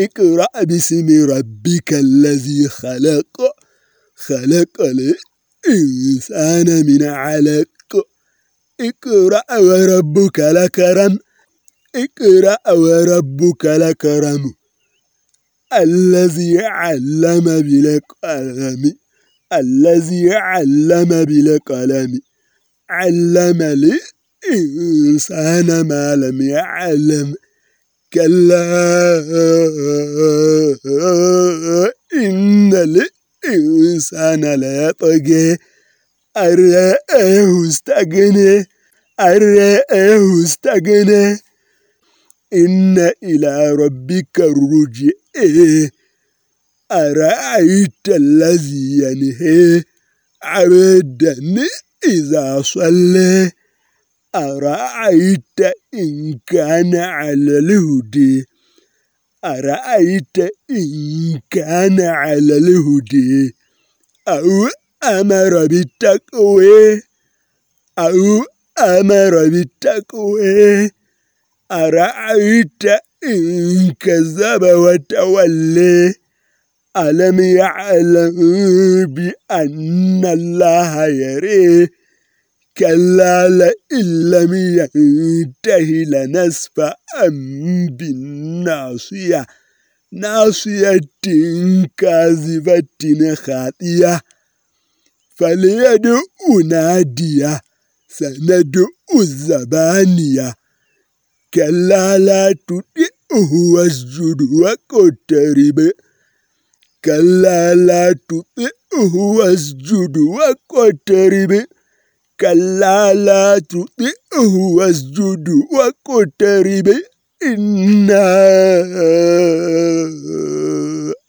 اقرأ باسم ربك الذي خلق. خلق الإنسان من علق. اقرأ وربك لكرم اقرأ وربك لكرم الذي علم بالقلم. الذي علم بالقلم. علم الإنسان ما لم يعلم. كلا. إن الإنسان لا يطغي. أرأيه استغني أرأيه استغني إن إلى ربك الرجع أرأيت الذي ينهي عبدا إذا صلى. أرأيت إن كان على الهدي أرأيت إن كان على الهدي أو أمر بالتقوى؟ أو أمر بالتقوى؟ أرأيت إن كذب وتولي ألم يعلم بأن الله يريه كلا لئن لم ينته لنسفعا بالناصية ناصية كاذبة خاطية فليدعو نادية سندعو الزبانية كلا لا تطئه واسجد واقترب كلا لا تطئه واسجد واقترب كلا لا تطئه واسجد واقترب إنا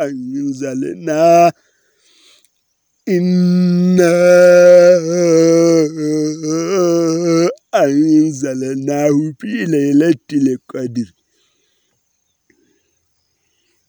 أنزلنا إنا أنزلناه في ليلة القدر